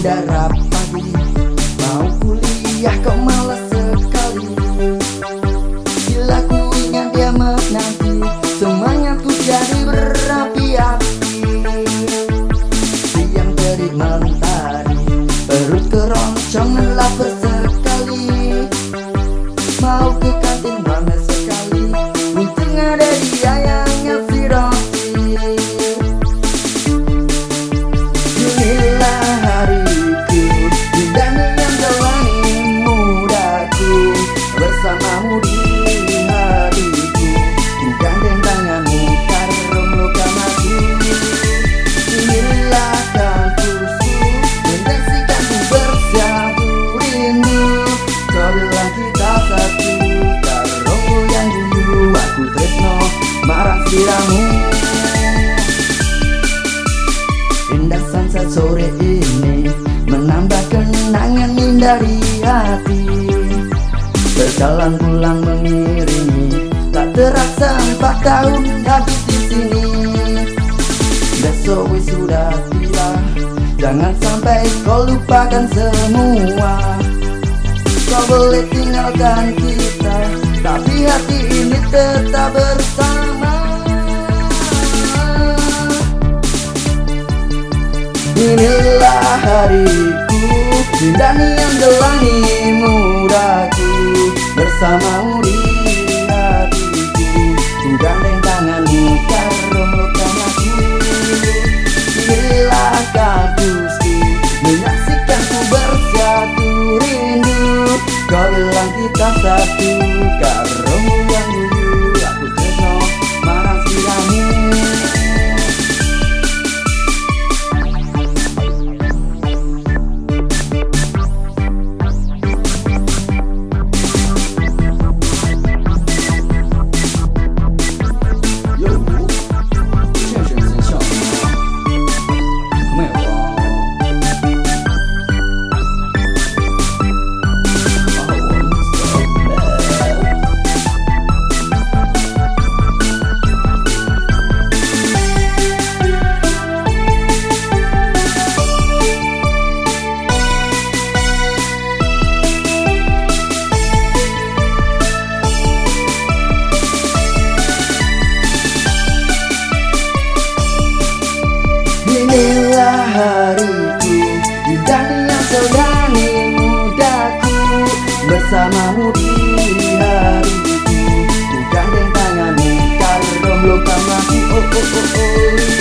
udara pagi Mau kuliah kok malas sekali. Bila ku ingat dia menanti Semangatku jadi berapi-api. Siang terik mentari Perut keroncong lapar hati. Berjalan pulang mengiringi Tak terasa empat tahun habis di sini. Besok sudah tiba Jangan sampai kau lupakan semua. Kau boleh tinggalkan kita Tapi hati ini tetap bersama. Inilah hariku Dan yang gelani mudaku Bersamamu bersamamu di hari ini. Tugang dan tanganmu, kalau belum luka mati. Oh, oh, oh, oh.